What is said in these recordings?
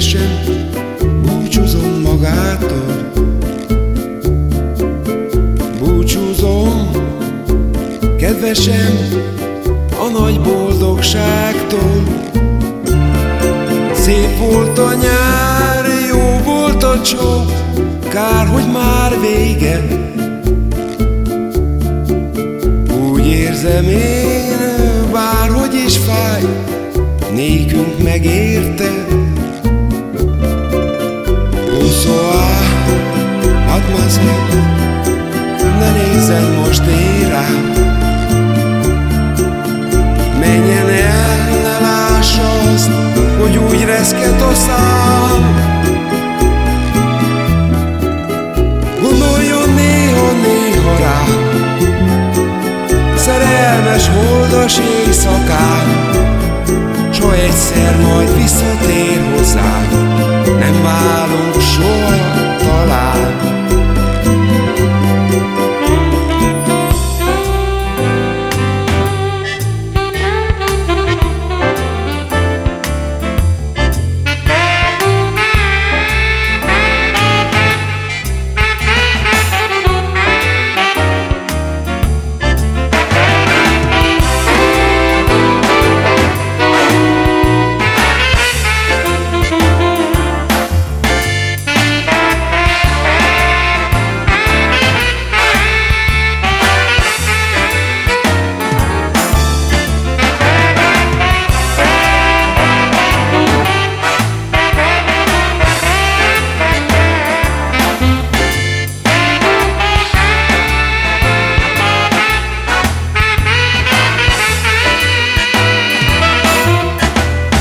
Szívesen búcsúzom magától. Búcsúzom Kedvesen a nagy boldogságtól. Szép volt a nyár, jó volt a csók Kár, hogy már vége. Úgy érzem én, bárhogy is fáj Nékünk megérte. Bonsoir, mademoiselle, ne nézzen most én rám. Menjen el, ne lássa azt, hogy úgy reszket a szám.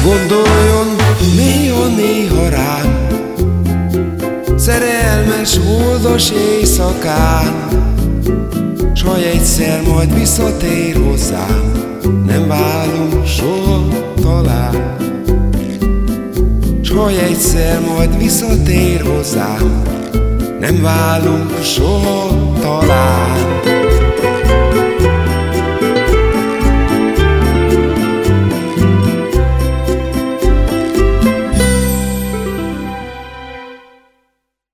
Gondoljon néha-néha rám. Szerelmes, holdos éjszakán. S ha egyszer majd visszatér hozzám Nem válunk soha talán. S ha egyszer majd visszatér hozzám Nem válunk soha talán